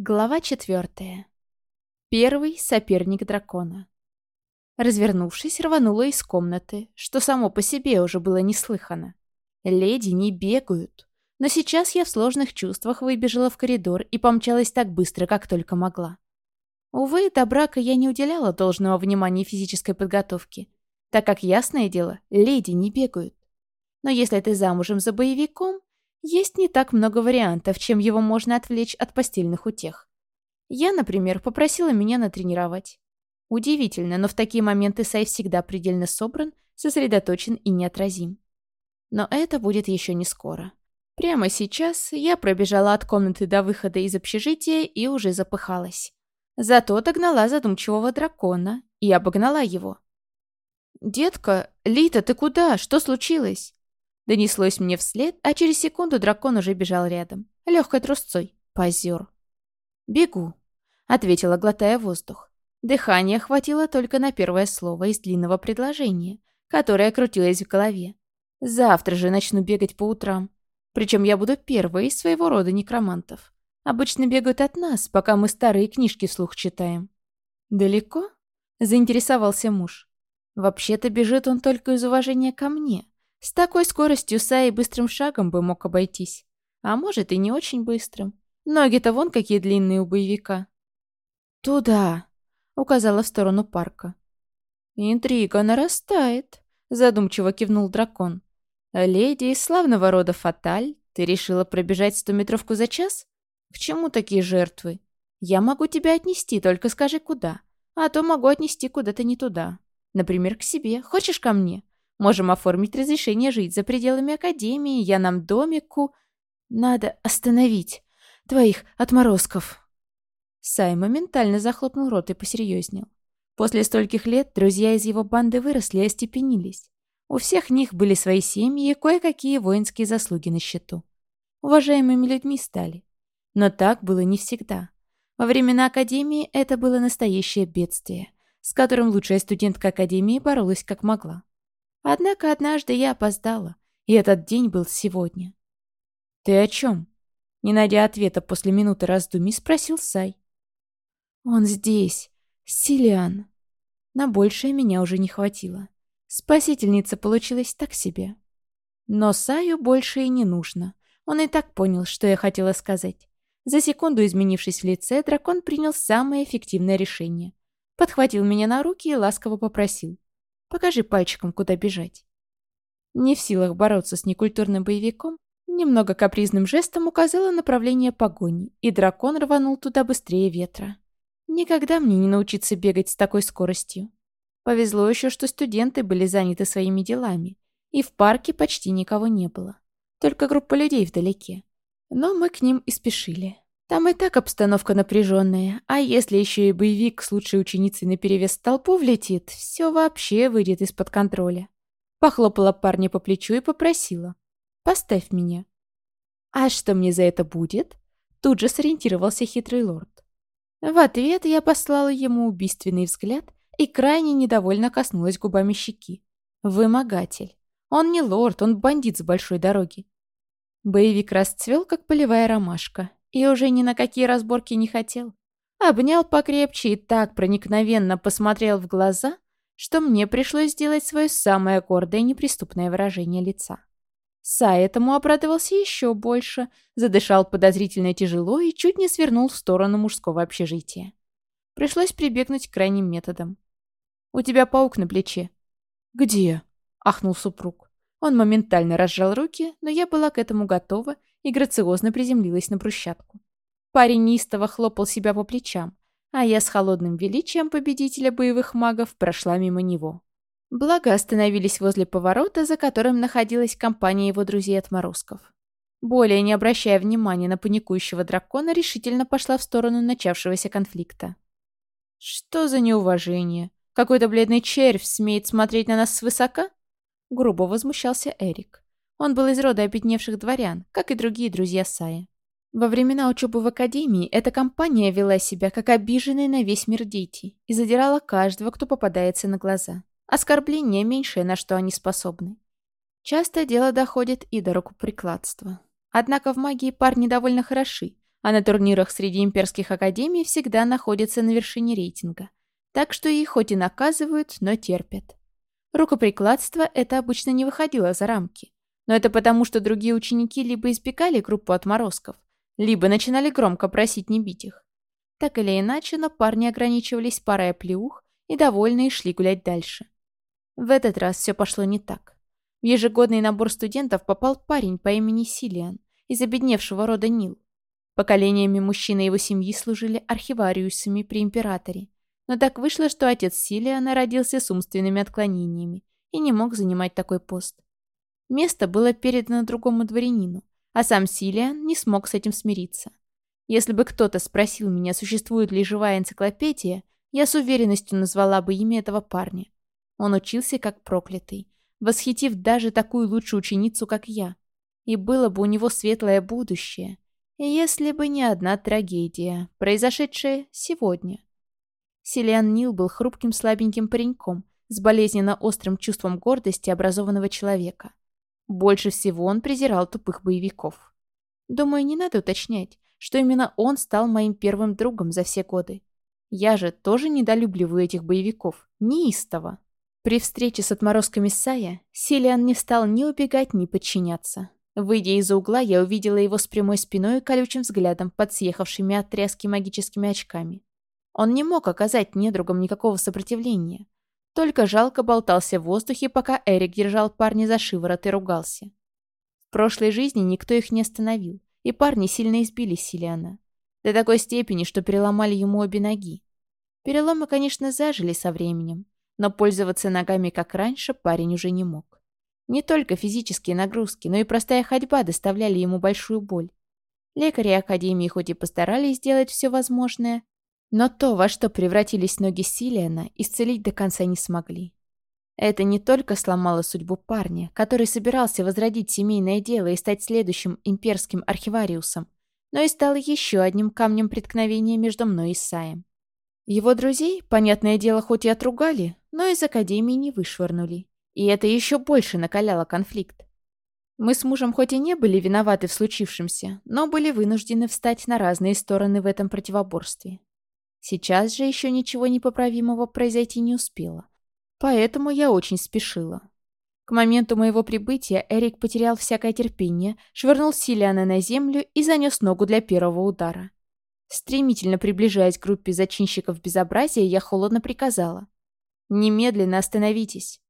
Глава четвертая. Первый соперник дракона. Развернувшись, рванула из комнаты, что само по себе уже было неслыхано. Леди не бегают. Но сейчас я в сложных чувствах выбежала в коридор и помчалась так быстро, как только могла. Увы, до брака я не уделяла должного внимания физической подготовке, так как, ясное дело, леди не бегают. Но если ты замужем за боевиком, есть не так много вариантов, чем его можно отвлечь от постельных утех. Я, например, попросила меня натренировать. Удивительно, но в такие моменты Сай всегда предельно собран, сосредоточен и неотразим. Но это будет еще не скоро. Прямо сейчас я пробежала от комнаты до выхода из общежития и уже запыхалась. Зато догнала задумчивого дракона и обогнала его. «Детка, Лита, ты куда? Что случилось?» Донеслось мне вслед, а через секунду дракон уже бежал рядом. Легкой трусцой. Позер. «Бегу», — ответила, глотая воздух. Дыхание хватило только на первое слово из длинного предложения, которое крутилось в голове. «Завтра же начну бегать по утрам. Причем я буду первой из своего рода некромантов. Обычно бегают от нас, пока мы старые книжки вслух читаем». «Далеко?» — заинтересовался муж. «Вообще-то бежит он только из уважения ко мне, с такой скоростью Саи быстрым шагом бы мог обойтись. А может и не очень быстрым. Ноги-то вон какие длинные у боевика. «Туда!» — указала в сторону парка. «Интрига нарастает», — задумчиво кивнул дракон. «Леди из славного рода Фаталь, ты решила пробежать стометровку за час? К чему такие жертвы? Я могу тебя отнести, только скажи, куда. А то могу отнести куда-то не туда. Например, к себе. Хочешь ко мне? Можем оформить разрешение жить за пределами Академии, я нам домику. Надо остановить твоих отморозков». Сай моментально захлопнул рот и посерьезнел. После стольких лет друзья из его банды выросли и остепенились. У всех них были свои семьи и кое-какие воинские заслуги на счету. Уважаемыми людьми стали. Но так было не всегда. Во времена Академии это было настоящее бедствие, с которым лучшая студентка Академии боролась как могла. Однако однажды я опоздала, и этот день был сегодня. «Ты о чем?» Не найдя ответа после минуты раздумий, спросил Сай. «Он здесь, Силиан». На большее меня уже не хватило. Спасительница получилась так себе. Но Саю больше и не нужно. Он и так понял, что я хотела сказать. За секунду, изменившись в лице, дракон принял самое эффективное решение. Подхватил меня на руки и ласково попросил. Покажи пальчиком, куда бежать. Не в силах бороться с некультурным боевиком, немного капризным жестом указала направление погони, и дракон рванул туда быстрее ветра. Никогда мне не научиться бегать с такой скоростью. Повезло еще, что студенты были заняты своими делами, и в парке почти никого не было. Только группа людей вдалеке. Но мы к ним и спешили. Там и так обстановка напряженная, а если еще и боевик с лучшей ученицей наперевес в толпу влетит, все вообще выйдет из-под контроля. Похлопала парня по плечу и попросила. «Поставь меня». «А что мне за это будет?» Тут же сориентировался хитрый лорд. В ответ я послала ему убийственный взгляд и крайне недовольно коснулась губами щеки. Вымогатель. Он не лорд, он бандит с большой дороги. Боевик расцвел, как полевая ромашка, и уже ни на какие разборки не хотел. Обнял покрепче и так проникновенно посмотрел в глаза, что мне пришлось сделать свое самое гордое и неприступное выражение лица. Сай этому обрадовался еще больше, задышал подозрительно тяжело и чуть не свернул в сторону мужского общежития. Пришлось прибегнуть к крайним методам. «У тебя паук на плече». «Где?» — ахнул супруг. Он моментально разжал руки, но я была к этому готова и грациозно приземлилась на брусчатку. Парень неистово хлопал себя по плечам, а я с холодным величием победителя боевых магов прошла мимо него. Благо остановились возле поворота, за которым находилась компания его друзей-отморозков. Более не обращая внимания на паникующего дракона, решительно пошла в сторону начавшегося конфликта. «Что за неуважение? Какой-то бледный червь смеет смотреть на нас свысока?» Грубо возмущался Эрик. Он был из рода обедневших дворян, как и другие друзья Сая. Во времена учебы в академии эта компания вела себя как обиженные на весь мир дети и задирала каждого, кто попадается на глаза. Оскорбление меньшее, на что они способны. Часто дело доходит и до рукоприкладства. Однако в магии парни довольно хороши, а на турнирах среди имперских академий всегда находятся на вершине рейтинга. Так что их хоть и наказывают, но терпят. Рукоприкладство это обычно не выходило за рамки. Но это потому, что другие ученики либо избегали группу отморозков, либо начинали громко просить не бить их. Так или иначе, но парни ограничивались парой оплеух и довольные шли гулять дальше. В этот раз все пошло не так. В ежегодный набор студентов попал парень по имени Силиан из обедневшего рода Нил. Поколениями мужчины его семьи служили архивариусами при императоре. Но так вышло, что отец Силиана родился с умственными отклонениями и не мог занимать такой пост. Место было передано другому дворянину, а сам Силиан не смог с этим смириться. Если бы кто-то спросил меня, существует ли живая энциклопедия, я с уверенностью назвала бы имя этого парня. Он учился как проклятый, восхитив даже такую лучшую ученицу, как я. И было бы у него светлое будущее, если бы не одна трагедия, произошедшая сегодня. Силиан Нил был хрупким слабеньким пареньком с болезненно острым чувством гордости образованного человека. Больше всего он презирал тупых боевиков. Думаю, не надо уточнять, что именно он стал моим первым другом за все годы. Я же тоже недолюбливаю этих боевиков. Неистово. При встрече с отморозками Сая, Силиан не стал ни убегать, ни подчиняться. Выйдя из-за угла, я увидела его с прямой спиной и колючим взглядом под съехавшими от тряски магическими очками. Он не мог оказать недругам никакого сопротивления. Только жалко болтался в воздухе, пока Эрик держал парня за шиворот и ругался. В прошлой жизни никто их не остановил, и парни сильно избили Силиана. До такой степени, что переломали ему обе ноги. Переломы, конечно, зажили со временем, но пользоваться ногами как раньше парень уже не мог. Не только физические нагрузки, но и простая ходьба доставляли ему большую боль. Лекари Академии хоть и постарались сделать все возможное, но то, во что превратились ноги Силиана, исцелить до конца не смогли. Это не только сломало судьбу парня, который собирался возродить семейное дело и стать следующим имперским архивариусом, но и стало еще одним камнем преткновения между мной и Саем. Его друзей, понятное дело, хоть и отругали, но из Академии не вышвырнули. И это еще больше накаляло конфликт. Мы с мужем хоть и не были виноваты в случившемся, но были вынуждены встать на разные стороны в этом противоборстве. Сейчас же еще ничего непоправимого произойти не успело. Поэтому я очень спешила. К моменту моего прибытия Эрик потерял всякое терпение, швырнул Силиана на землю и занес ногу для первого удара. Стремительно приближаясь к группе зачинщиков безобразия, я холодно приказала. «Немедленно остановитесь!»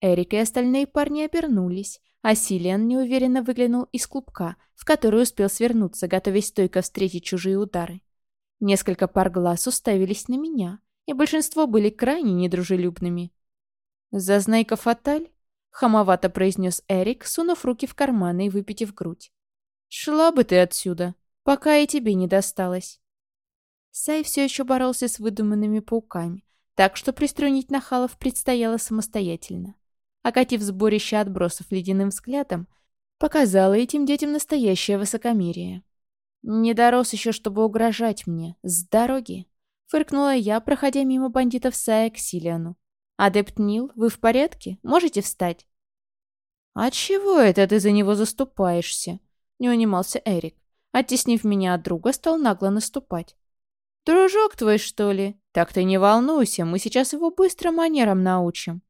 Эрик и остальные парни обернулись, а Силиан неуверенно выглянул из клубка, в который успел свернуться, готовясь стойко встретить чужие удары. Несколько пар глаз уставились на меня, и большинство были крайне недружелюбными. «Зазнайка Фаталь?» — хамовато произнес Эрик, сунув руки в карманы и выпитив грудь. «Шла бы ты отсюда, пока и тебе не досталось». Сай все еще боролся с выдуманными пауками, так что приструнить нахалов предстояло самостоятельно. Окатив сборище отбросов ледяным взглядом, показала этим детям настоящее высокомерие. «Не дорос еще, чтобы угрожать мне. С дороги!» Фыркнула я, проходя мимо бандитов Сая к Силиану. «Адепт Нил, вы в порядке? Можете встать?» «А чего это ты за него заступаешься?» Не унимался Эрик. Оттеснив меня от друга, стал нагло наступать. «Дружок твой, что ли? Так ты не волнуйся, мы сейчас его быстро манерам научим».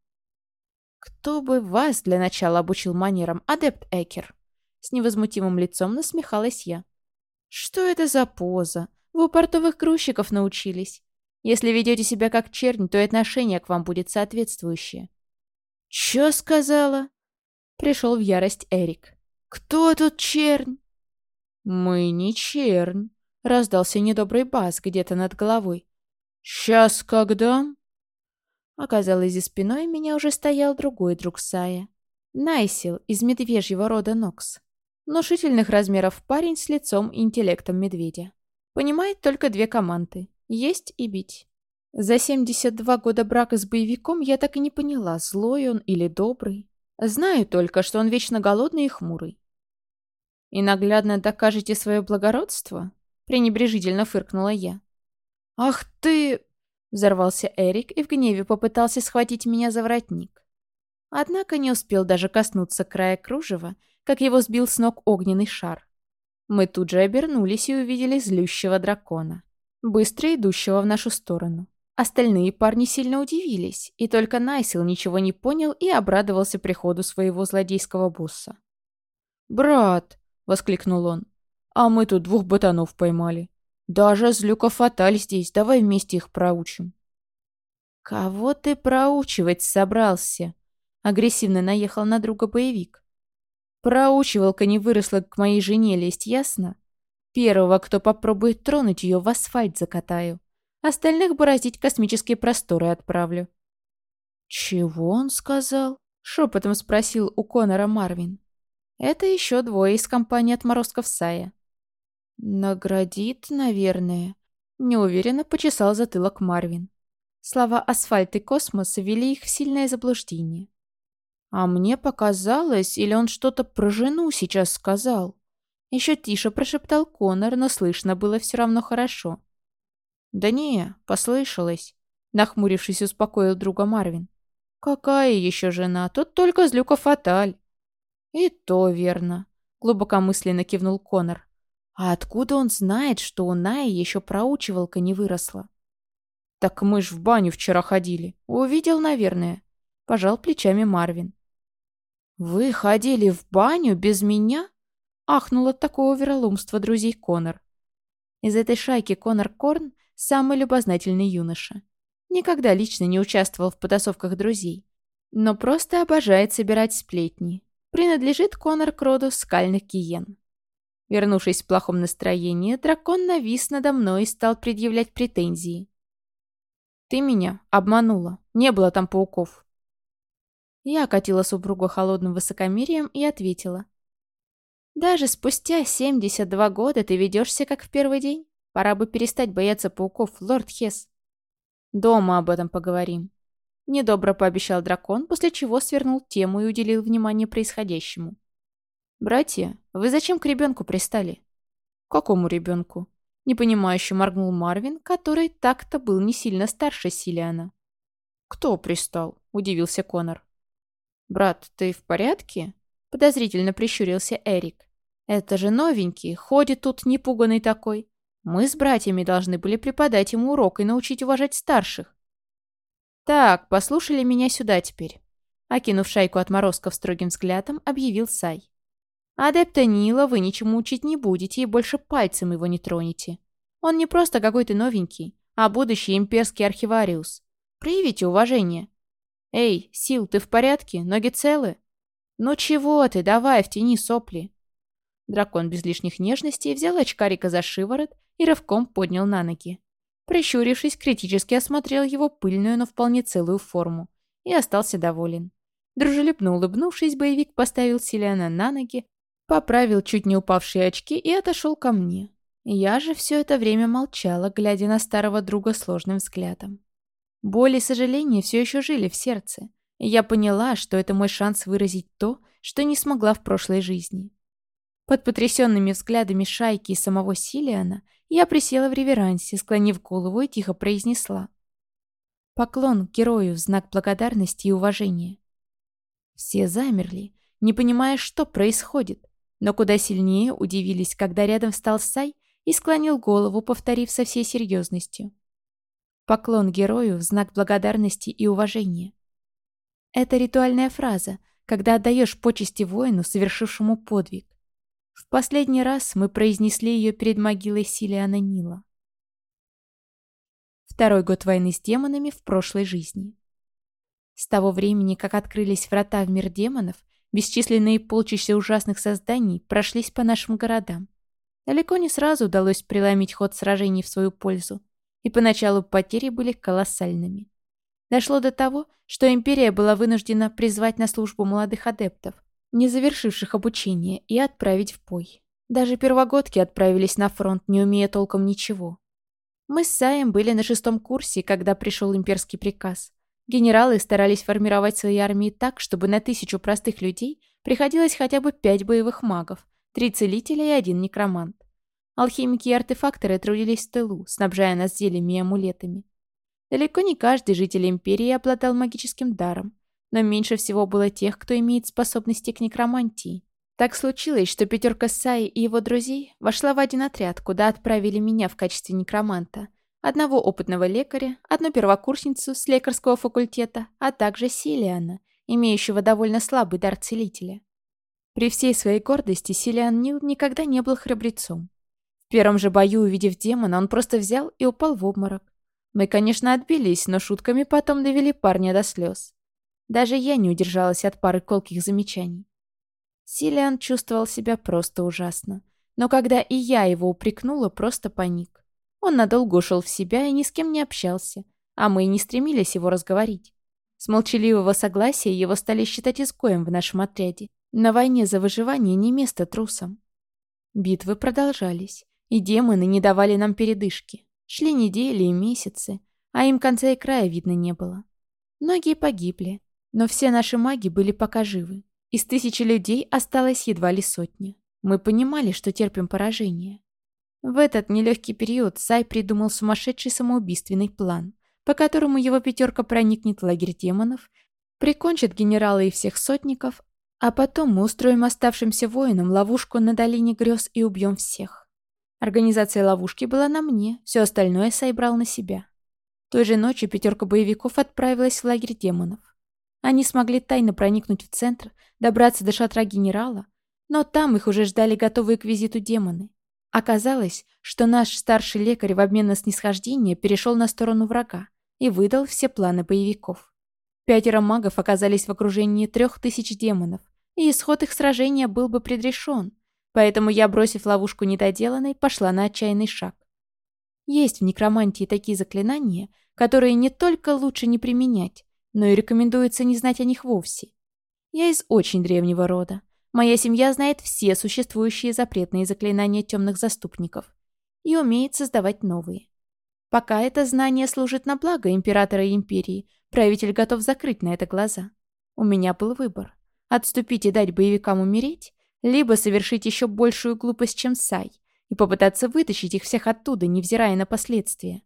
«Кто бы вас для начала обучил манерам, адепт Экер?» С невозмутимым лицом насмехалась я. «Что это за поза? Вы у портовых грузчиков научились. Если ведете себя как чернь, то и отношение к вам будет соответствующее». «Чё сказала?» Пришел в ярость Эрик. «Кто тут чернь?» «Мы не чернь», — раздался недобрый бас где-то над головой. «Сейчас когда?» Оказалось, за спиной меня уже стоял другой друг Сая. Найсил из медвежьего рода Нокс. Внушительных размеров парень с лицом и интеллектом медведя. Понимает только две команды – есть и бить. За 72 года брака с боевиком я так и не поняла, злой он или добрый. Знаю только, что он вечно голодный и хмурый. «И наглядно докажете свое благородство?» – пренебрежительно фыркнула я. «Ах ты!» – взорвался Эрик и в гневе попытался схватить меня за воротник. Однако не успел даже коснуться края кружева, как его сбил с ног огненный шар. Мы тут же обернулись и увидели злющего дракона, быстро идущего в нашу сторону. Остальные парни сильно удивились, и только Найсил ничего не понял и обрадовался приходу своего злодейского босса. «Брат!» — воскликнул он. «А мы тут двух ботанов поймали. Даже злюка Фаталь здесь, давай вместе их проучим». «Кого ты проучивать собрался?» — агрессивно наехал на друга боевик. Проучивалка не выросла к моей жене лезть, ясно? Первого, кто попробует тронуть ее, в асфальт закатаю. Остальных бороздить космические просторы отправлю. «Чего он сказал?» — шепотом спросил у Конора Марвин. Это еще двое из компании отморозков Сая. «Наградит, наверное», — неуверенно почесал затылок Марвин. Слова «асфальт» и «космос» ввели их в сильное заблуждение. А мне показалось, или он что-то про жену сейчас сказал. Еще тише прошептал Конор, но слышно было все равно хорошо. «Да не, послышалось», — нахмурившись, успокоил друга Марвин. «Какая еще жена? Тут только злюка Фаталь». «И то верно», — глубокомысленно кивнул Конор. «А откуда он знает, что у Наи еще проучивалка не выросла?» «Так мы ж в баню вчера ходили. Увидел, наверное», — пожал плечами Марвин. «Вы ходили в баню без меня?» — ахнул от такого вероломства друзей Конор. Из этой шайки Конор Корн — самый любознательный юноша. Никогда лично не участвовал в потасовках друзей, но просто обожает собирать сплетни. Принадлежит Конор к роду скальных гиен. Вернувшись в плохом настроении, дракон навис надо мной и стал предъявлять претензии. «Ты меня обманула. Не было там пауков. Я окатила супругу холодным высокомерием и ответила. «Даже спустя 72 года ты ведешься как в первый день. Пора бы перестать бояться пауков, лорд Хес». «Дома об этом поговорим». Недобро пообещал дракон, после чего свернул тему и уделил внимание происходящему. «Братья, вы зачем к ребенку пристали?» «Какому ребенку?» Непонимающе моргнул Марвин, который так-то был не сильно старше Силиана. «Кто пристал?» – удивился Конор. «Брат, ты в порядке?» — подозрительно прищурился Эрик. «Это же новенький, ходит тут непуганный такой. Мы с братьями должны были преподать ему урок и научить уважать старших». «Так, послушали меня сюда теперь», — окинув шайку отморозков строгим взглядом, объявил Сай. «Адепта Нила вы ничему учить не будете и больше пальцем его не тронете. Он не просто какой-то новенький, а будущий имперский архивариус. Проявите уважение. «Эй, Сил, ты в порядке? Ноги целы?» «Ну чего ты, давай, втяни сопли!» Дракон без лишних нежностей взял очкарика за шиворот и рывком поднял на ноги. Прищурившись, критически осмотрел его пыльную, но вполне целую форму и остался доволен. Дружелюбно улыбнувшись, боевик поставил Селиана на ноги, поправил чуть не упавшие очки и отошел ко мне. Я же все это время молчала, глядя на старого друга сложным взглядом. Боль и сожаление все еще жили в сердце, и я поняла, что это мой шанс выразить то, что не смогла в прошлой жизни. Под потрясенными взглядами шайки и самого Силиана я присела в реверансе, склонив голову и тихо произнесла. Поклон герою в знак благодарности и уважения. Все замерли, не понимая, что происходит, но куда сильнее удивились, когда рядом встал Сай и склонил голову, повторив со всей серьезностью. Поклон герою в знак благодарности и уважения. Это ритуальная фраза, когда отдаешь почести воину, совершившему подвиг. В последний раз мы произнесли ее перед могилой Силиана Нила. Второй год войны с демонами в прошлой жизни. С того времени, как открылись врата в мир демонов, бесчисленные полчища ужасных созданий прошлись по нашим городам. Далеко не сразу удалось преломить ход сражений в свою пользу и поначалу потери были колоссальными. Дошло до того, что империя была вынуждена призвать на службу молодых адептов, не завершивших обучение, и отправить в бой. Даже первогодки отправились на фронт, не умея толком ничего. Мы с Саем были на шестом курсе, когда пришел имперский приказ. Генералы старались формировать свои армии так, чтобы на тысячу простых людей приходилось хотя бы пять боевых магов, три целителя и один некромант. Алхимики и артефакторы трудились в тылу, снабжая нас зельями и амулетами. Далеко не каждый житель Империи обладал магическим даром, но меньше всего было тех, кто имеет способности к некромантии. Так случилось, что пятерка Саи и его друзей вошла в один отряд, куда отправили меня в качестве некроманта, одного опытного лекаря, одну первокурсницу с лекарского факультета, а также Силиана, имеющего довольно слабый дар целителя. При всей своей гордости Силиан Нил никогда не был храбрецом. В первом же бою, увидев демона, он просто взял и упал в обморок. Мы, конечно, отбились, но шутками потом довели парня до слез. Даже я не удержалась от пары колких замечаний. Силиан чувствовал себя просто ужасно. Но когда и я его упрекнула, просто паник. Он надолго ушел в себя и ни с кем не общался, а мы и не стремились его разговорить. С молчаливого согласия его стали считать изгоем в нашем отряде. На войне за выживание не место трусам. Битвы продолжались, и демоны не давали нам передышки. Шли недели и месяцы, а им конца и края видно не было. Многие погибли, но все наши маги были пока живы. Из тысячи людей осталось едва ли сотня. Мы понимали, что терпим поражение. В этот нелегкий период Сай придумал сумасшедший самоубийственный план, по которому его пятерка проникнет в лагерь демонов, прикончит генерала и всех сотников, а потом мы устроим оставшимся воинам ловушку на долине грез и убьем всех. Организация ловушки была на мне, все остальное Сай брал на себя. Той же ночью пятерка боевиков отправилась в лагерь демонов. Они смогли тайно проникнуть в центр, добраться до шатра генерала, но там их уже ждали готовые к визиту демоны. Оказалось, что наш старший лекарь в обмен на снисхождение перешел на сторону врага и выдал все планы боевиков. Пятеро магов оказались в окружении трех тысяч демонов, и исход их сражения был бы предрешен, поэтому я, бросив ловушку недоделанной, пошла на отчаянный шаг. Есть в некромантии такие заклинания, которые не только лучше не применять, но и рекомендуется не знать о них вовсе. Я из очень древнего рода. Моя семья знает все существующие запретные заклинания темных заступников и умеет создавать новые. Пока это знание служит на благо императора и империи, правитель готов закрыть на это глаза. У меня был выбор. Отступить и дать боевикам умереть, либо совершить еще большую глупость, чем Сай, и попытаться вытащить их всех оттуда, невзирая на последствия.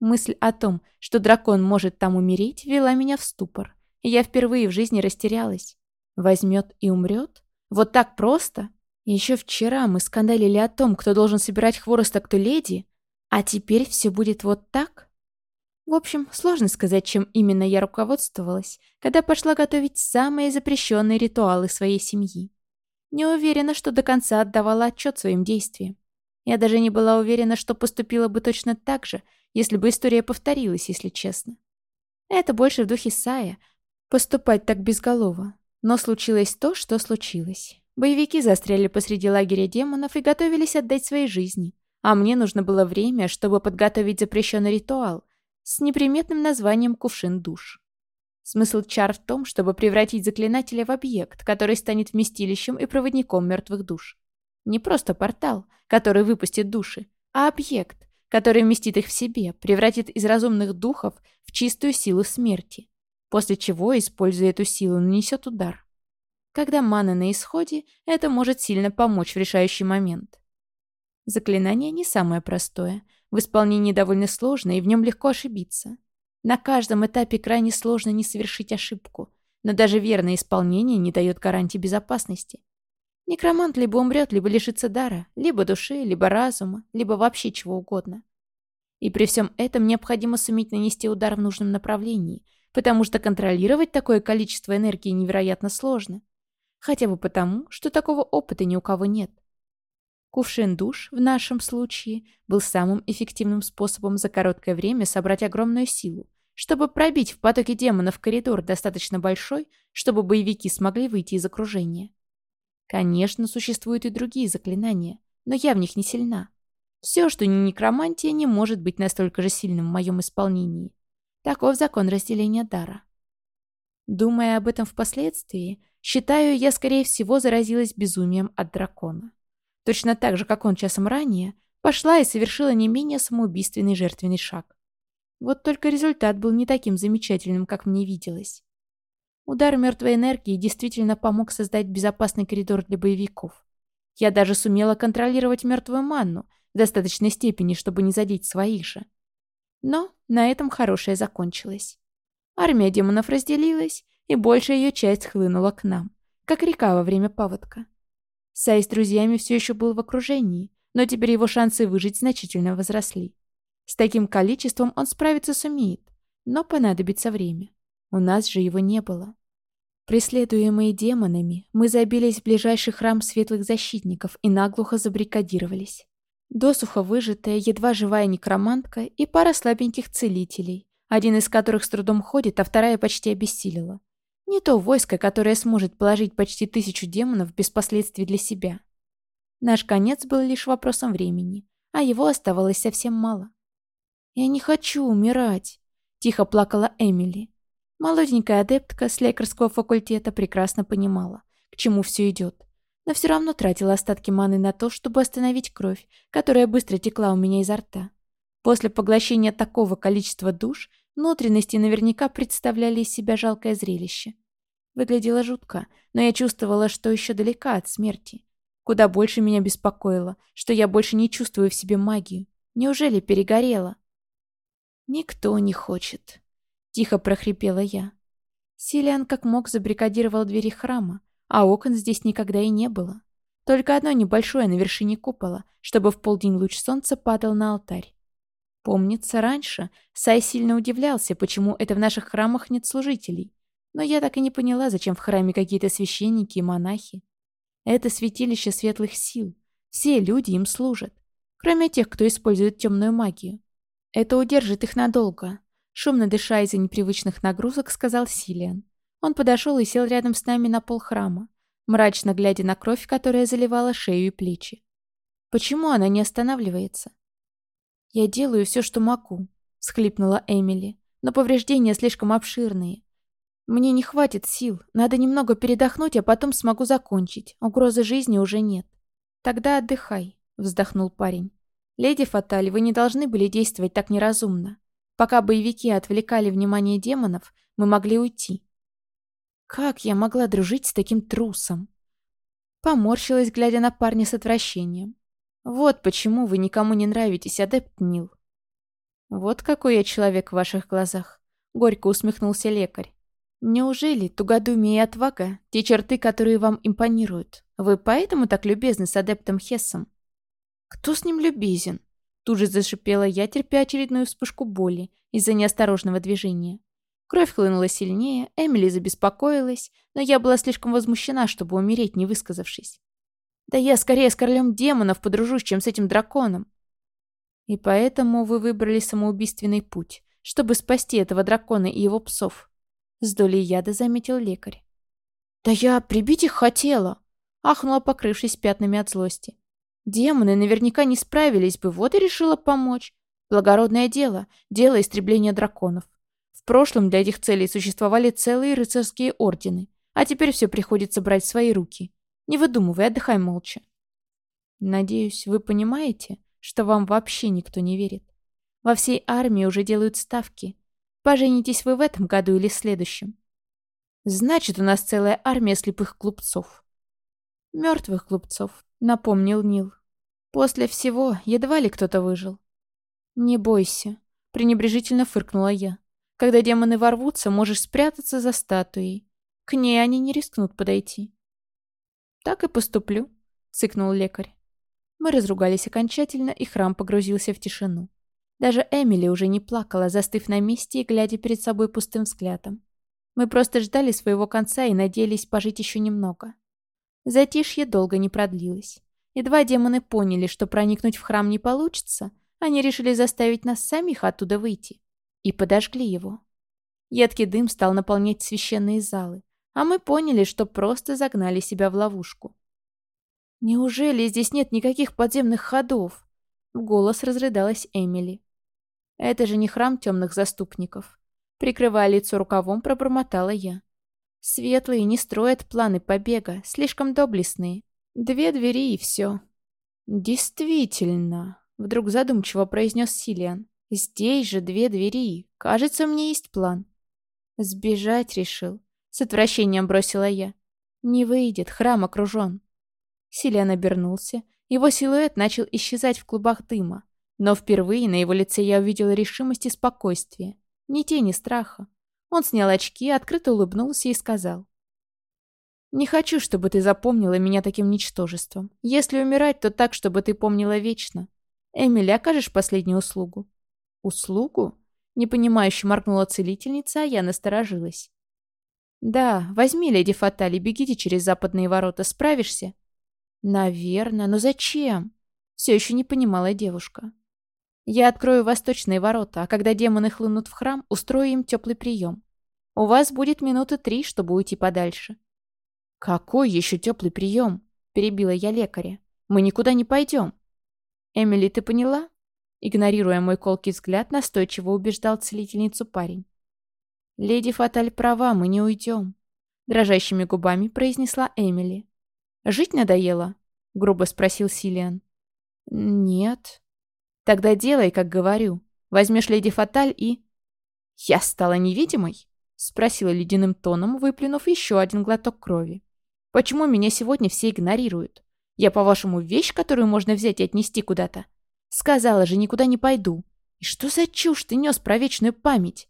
Мысль о том, что дракон может там умереть, вела меня в ступор, и я впервые в жизни растерялась. Возьмет и умрет? Вот так просто? Еще вчера мы скандалили о том, кто должен собирать хворост, а кто леди, а теперь все будет вот так? В общем, сложно сказать, чем именно я руководствовалась, когда пошла готовить самые запрещенные ритуалы своей семьи. Не уверена, что до конца отдавала отчет своим действиям. Я даже не была уверена, что поступила бы точно так же, если бы история повторилась, если честно. Это больше в духе Сая, поступать так безголово. Но случилось то, что случилось. Боевики застряли посреди лагеря демонов и готовились отдать свои жизни. А мне нужно было время, чтобы подготовить запрещенный ритуал с неприметным названием «Кувшин душ». Смысл чар в том, чтобы превратить заклинателя в объект, который станет вместилищем и проводником мертвых душ. Не просто портал, который выпустит души, а объект, который вместит их в себе, превратит из разумных духов в чистую силу смерти, после чего, используя эту силу, нанесет удар. Когда мана на исходе, это может сильно помочь в решающий момент. Заклинание не самое простое, в исполнении довольно сложно и в нем легко ошибиться. На каждом этапе крайне сложно не совершить ошибку, но даже верное исполнение не дает гарантии безопасности. Некромант либо умрет, либо лишится дара, либо души, либо разума, либо вообще чего угодно. И при всем этом необходимо суметь нанести удар в нужном направлении, потому что контролировать такое количество энергии невероятно сложно. Хотя бы потому, что такого опыта ни у кого нет. Кувшин душ, в нашем случае, был самым эффективным способом за короткое время собрать огромную силу, чтобы пробить в потоке демонов коридор достаточно большой, чтобы боевики смогли выйти из окружения. Конечно, существуют и другие заклинания, но я в них не сильна. Все, что не некромантия, не может быть настолько же сильным в моем исполнении. Таков закон разделения дара. Думая об этом впоследствии, считаю, я, скорее всего, заразилась безумием от дракона. Точно так же, как он часом ранее, пошла и совершила не менее самоубийственный жертвенный шаг. Вот только результат был не таким замечательным, как мне виделось. Удар мертвой энергии действительно помог создать безопасный коридор для боевиков. Я даже сумела контролировать мертвую манну в достаточной степени, чтобы не задеть своих же. Но на этом хорошее закончилось. Армия демонов разделилась, и большая ее часть хлынула к нам, как река во время паводка. Сай с друзьями все еще был в окружении, но теперь его шансы выжить значительно возросли. С таким количеством он справиться сумеет, но понадобится время. У нас же его не было. Преследуемые демонами, мы забились в ближайший храм светлых защитников и наглухо забрикадировались. Досуха выжатая, едва живая некромантка и пара слабеньких целителей, один из которых с трудом ходит, а вторая почти обессилила. Не то войско, которое сможет положить почти тысячу демонов без последствий для себя. Наш конец был лишь вопросом времени, а его оставалось совсем мало. «Я не хочу умирать», — тихо плакала Эмили. Молоденькая адептка с лекарского факультета прекрасно понимала, к чему все идет, но все равно тратила остатки маны на то, чтобы остановить кровь, которая быстро текла у меня изо рта. После поглощения такого количества душ внутренности наверняка представляли из себя жалкое зрелище. Выглядело жутко, но я чувствовала, что еще далека от смерти. Куда больше меня беспокоило, что я больше не чувствую в себе магию. Неужели перегорела? «Никто не хочет», — тихо прохрипела я. Силиан как мог забрикадировал двери храма, а окон здесь никогда и не было. Только одно небольшое на вершине купола, чтобы в полдень луч солнца падал на алтарь. Помнится, раньше Сай сильно удивлялся, почему это в наших храмах нет служителей, но я так и не поняла, зачем в храме какие-то священники и монахи. Это святилище светлых сил. Все люди им служат. Кроме тех, кто использует темную магию. Это удержит их надолго. Шумно дыша из-за непривычных нагрузок, сказал Силиан. Он подошел и сел рядом с нами на пол храма, мрачно глядя на кровь, которая заливала шею и плечи. Почему она не останавливается? «Я делаю все, что могу», — схлипнула Эмили. «Но повреждения слишком обширные. Мне не хватит сил, надо немного передохнуть, а потом смогу закончить. Угрозы жизни уже нет. Тогда отдыхай, вздохнул парень. Леди Фаталь, вы не должны были действовать так неразумно. Пока боевики отвлекали внимание демонов, мы могли уйти. Как я могла дружить с таким трусом? Поморщилась, глядя на парня с отвращением. Вот почему вы никому не нравитесь, адепт Нил. Вот какой я человек в ваших глазах. Горько усмехнулся лекарь. Неужели тугодумие и отвага – те черты, которые вам импонируют? Вы поэтому так любезны с адептом Хессом? Кто с ним любезен? Тут же зашипела я, терпя очередную вспышку боли из-за неосторожного движения. Кровь хлынула сильнее, Эмили забеспокоилась, но я была слишком возмущена, чтобы умереть, не высказавшись. Да я скорее с королем демонов подружусь, чем с этим драконом. И поэтому вы выбрали самоубийственный путь, чтобы спасти этого дракона и его псов. С долей яда заметил лекарь. «Да я прибить их хотела!» Ахнула, покрывшись пятнами от злости. «Демоны наверняка не справились бы, вот и решила помочь. Благородное дело, дело истребления драконов. В прошлом для этих целей существовали целые рыцарские ордены, а теперь все приходится брать в свои руки. Не выдумывай, отдыхай молча». «Надеюсь, вы понимаете, что вам вообще никто не верит. Во всей армии уже делают ставки, Поженитесь вы в этом году или в следующем? Значит, у нас целая армия слепых глупцов. Мертвых глупцов, напомнил Нил. После всего едва ли кто-то выжил. Не бойся, пренебрежительно фыркнула я. Когда демоны ворвутся, можешь спрятаться за статуей. К ней они не рискнут подойти. Так и поступлю, цыкнул лекарь. Мы разругались окончательно, и храм погрузился в тишину. Даже Эмили уже не плакала, застыв на месте и глядя перед собой пустым взглядом. Мы просто ждали своего конца и надеялись пожить еще немного. Затишье долго не продлилось. Едва демоны поняли, что проникнуть в храм не получится, они решили заставить нас самих оттуда выйти. И подожгли его. Едкий дым стал наполнять священные залы, а мы поняли, что просто загнали себя в ловушку. «Неужели здесь нет никаких подземных ходов?» В голос разрыдалась Эмили. Это же не храм темных заступников. Прикрывая лицо рукавом, пробормотала я. Светлые не строят планы побега, слишком доблестные. Две двери и все. Действительно, вдруг задумчиво произнес Силиан. Здесь же две двери. Кажется, у меня есть план. Сбежать решил. С отвращением бросила я. Не выйдет, храм окружен. Силиан обернулся. Его силуэт начал исчезать в клубах дыма. Но впервые на его лице я увидела решимость и спокойствие. Ни тени страха. Он снял очки, открыто улыбнулся и сказал. Не хочу, чтобы ты запомнила меня таким ничтожеством. Если умирать, то так, чтобы ты помнила вечно. Эмили, окажешь последнюю услугу?» «Услугу?» Непонимающе моргнула целительница, а я насторожилась. «Да, возьми, леди Фатали, бегите через западные ворота. Справишься?» «Наверное. Но зачем?» Все еще не понимала девушка. «Я открою восточные ворота, а когда демоны хлынут в храм, устрою им теплый прием. У вас будет минуты три, чтобы уйти подальше. «Какой еще теплый прием?» – перебила я лекаря. «Мы никуда не пойдем». «Эмили, ты поняла?» Игнорируя мой колкий взгляд, настойчиво убеждал целительницу парень. «Леди Фаталь права, мы не уйдем», – дрожащими губами произнесла Эмили. «Жить надоело?» – грубо спросил Силиан. «Нет». «Тогда делай, как говорю. Возьмешь леди Фаталь и...» «Я стала невидимой?» – спросила ледяным тоном, выплюнув еще один глоток крови. Почему меня сегодня все игнорируют? Я, по-вашему, вещь, которую можно взять и отнести куда-то? Сказала же, никуда не пойду. И что за чушь ты нес про вечную память?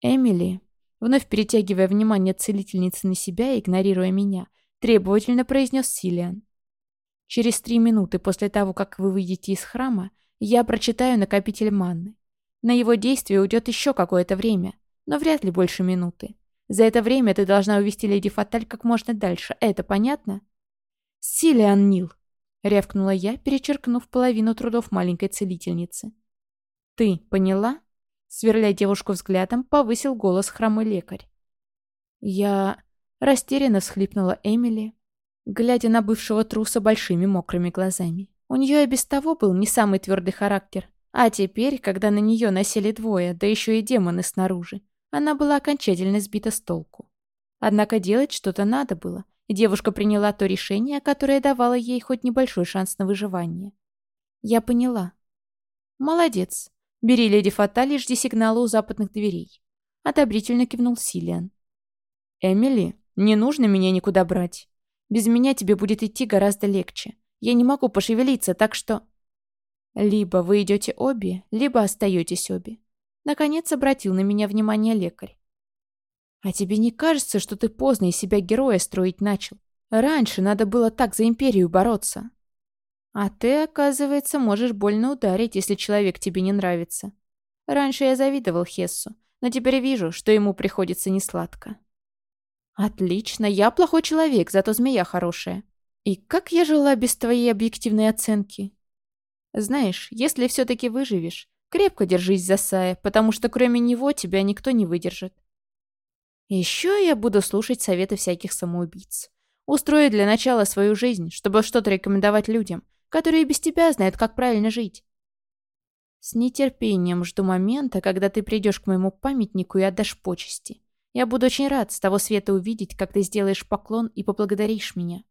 Эмили, вновь перетягивая внимание целительницы на себя и игнорируя меня, требовательно произнес Силиан. Через три минуты после того, как вы выйдете из храма, я прочитаю накопитель манны. На его действие уйдет еще какое-то время, но вряд ли больше минуты. За это время ты должна увести леди Фаталь как можно дальше. Это понятно?» «Силиан Нил!» — рявкнула я, перечеркнув половину трудов маленькой целительницы. «Ты поняла?» — сверля девушку взглядом, повысил голос хромой лекарь. «Я...» — растерянно всхлипнула Эмили, глядя на бывшего труса большими мокрыми глазами. У нее и без того был не самый твердый характер, а теперь, когда на нее носили двое, да еще и демоны снаружи, она была окончательно сбита с толку. Однако делать что-то надо было, и девушка приняла то решение, которое давало ей хоть небольшой шанс на выживание. Я поняла. Молодец. Бери леди Фатали жди сигнала у западных дверей. Одобрительно кивнул Силиан. Эмили, не нужно меня никуда брать. Без меня тебе будет идти гораздо легче. Я не могу пошевелиться, так что... Либо вы идете обе, либо остаетесь обе. Наконец обратил на меня внимание лекарь. «А тебе не кажется, что ты поздно из себя героя строить начал? Раньше надо было так за империю бороться. А ты, оказывается, можешь больно ударить, если человек тебе не нравится. Раньше я завидовал Хессу, но теперь вижу, что ему приходится несладко». «Отлично, я плохой человек, зато змея хорошая. И как я жила без твоей объективной оценки?» «Знаешь, если все-таки выживешь, Крепко держись за Сая, потому что кроме него тебя никто не выдержит. Еще я буду слушать советы всяких самоубийц. Устрою для начала свою жизнь, чтобы что-то рекомендовать людям, которые без тебя знают, как правильно жить. С нетерпением жду момента, когда ты придешь к моему памятнику и отдашь почести. Я буду очень рад с того света увидеть, как ты сделаешь поклон и поблагодаришь меня.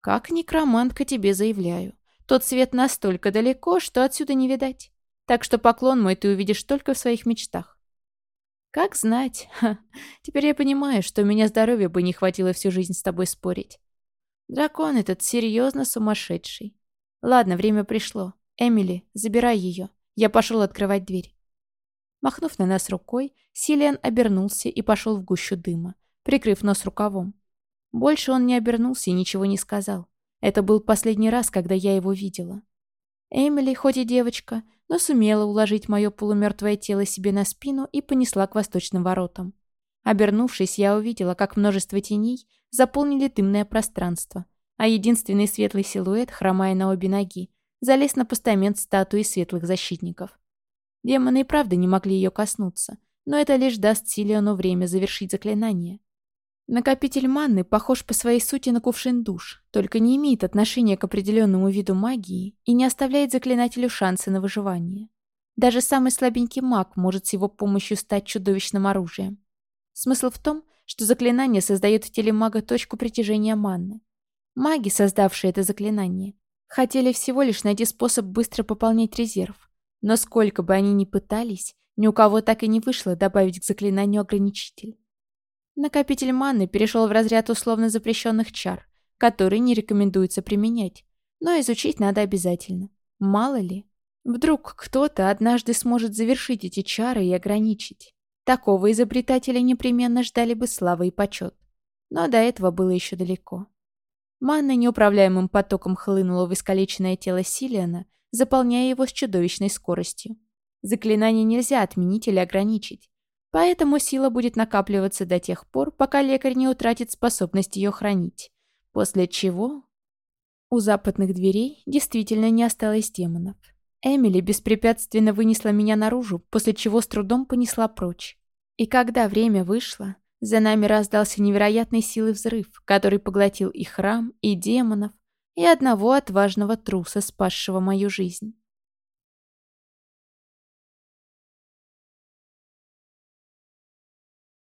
Как некромантка тебе заявляю. Тот свет настолько далеко, что отсюда не видать. Так что поклон мой ты увидишь только в своих мечтах. Как знать. Ха. Теперь я понимаю, что у меня здоровья бы не хватило всю жизнь с тобой спорить. Дракон этот серьезно сумасшедший. Ладно, время пришло. Эмили, забирай ее. Я пошел открывать дверь. Махнув на нас рукой, Силиан обернулся и пошел в гущу дыма, прикрыв нос рукавом. Больше он не обернулся и ничего не сказал. Это был последний раз, когда я его видела. Эмили, хоть и девочка, но сумела уложить мое полумертвое тело себе на спину и понесла к восточным воротам. Обернувшись, я увидела, как множество теней заполнили дымное пространство, а единственный светлый силуэт, хромая на обе ноги, залез на постамент статуи светлых защитников. Демоны и правда не могли ее коснуться, но это лишь даст Силиону время завершить заклинание. Накопитель манны похож по своей сути на кувшин душ, только не имеет отношения к определенному виду магии и не оставляет заклинателю шансы на выживание. Даже самый слабенький маг может с его помощью стать чудовищным оружием. Смысл в том, что заклинание создает в теле мага точку притяжения манны. Маги, создавшие это заклинание, хотели всего лишь найти способ быстро пополнять резерв. Но сколько бы они ни пытались, ни у кого так и не вышло добавить к заклинанию ограничитель. Накопитель маны перешел в разряд условно запрещенных чар, которые не рекомендуется применять, но изучить надо обязательно. Мало ли. Вдруг кто-то однажды сможет завершить эти чары и ограничить. Такого изобретателя непременно ждали бы слава и почет. но до этого было еще далеко. Манна неуправляемым потоком хлынула в искалеченное тело Силиана, заполняя его с чудовищной скоростью. Заклинание нельзя отменить или ограничить, поэтому сила будет накапливаться до тех пор, пока лекарь не утратит способность ее хранить, после чего... У западных дверей действительно не осталось демонов. Эмили беспрепятственно вынесла меня наружу, после чего с трудом понесла прочь. И когда время вышло, за нами раздался невероятной силы взрыв, который поглотил и храм, и демонов, и одного отважного труса, спасшего мою жизнь.